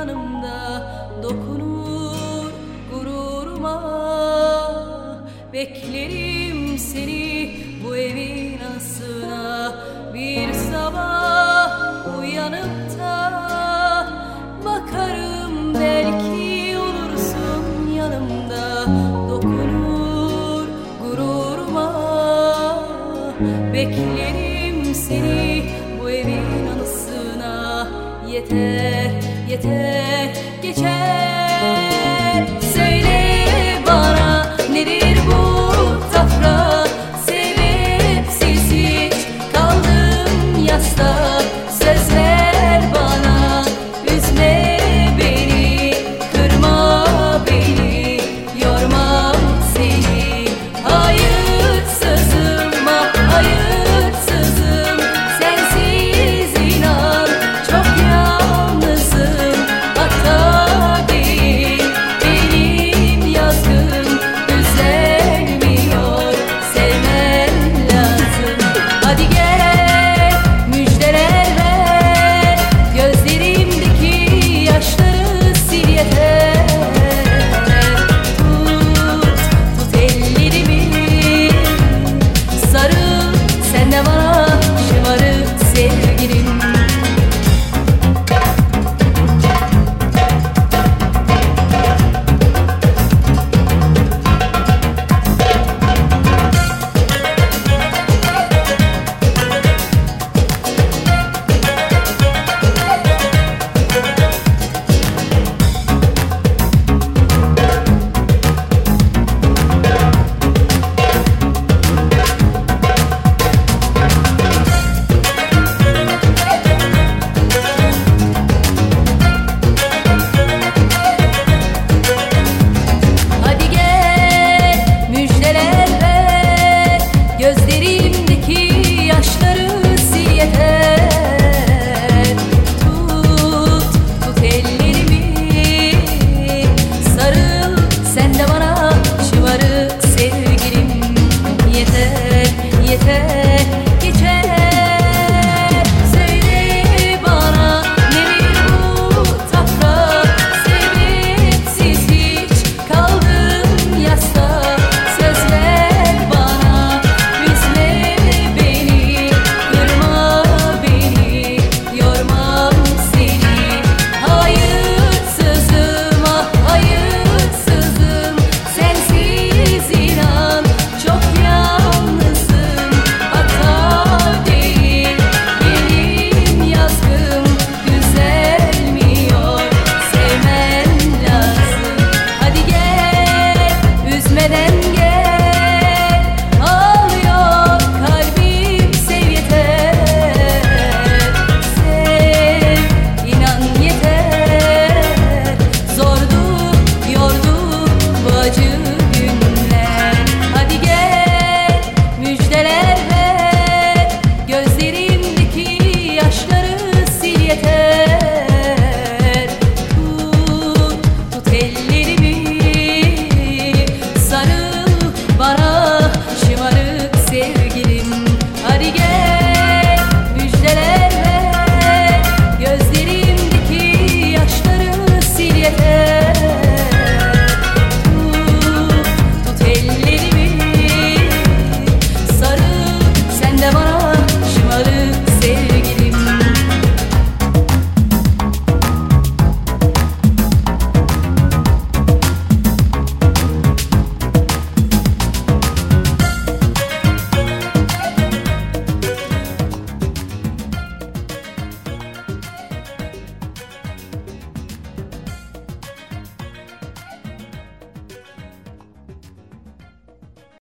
yanımda dokunur gururuma. Beklerim seni bu evin asına Bir sabah uyanıp da Bakarım. Belki olursun yanımda Dokunur gururuma. Beklerim seni bu evin anısına Yeter yeter geçer yeter.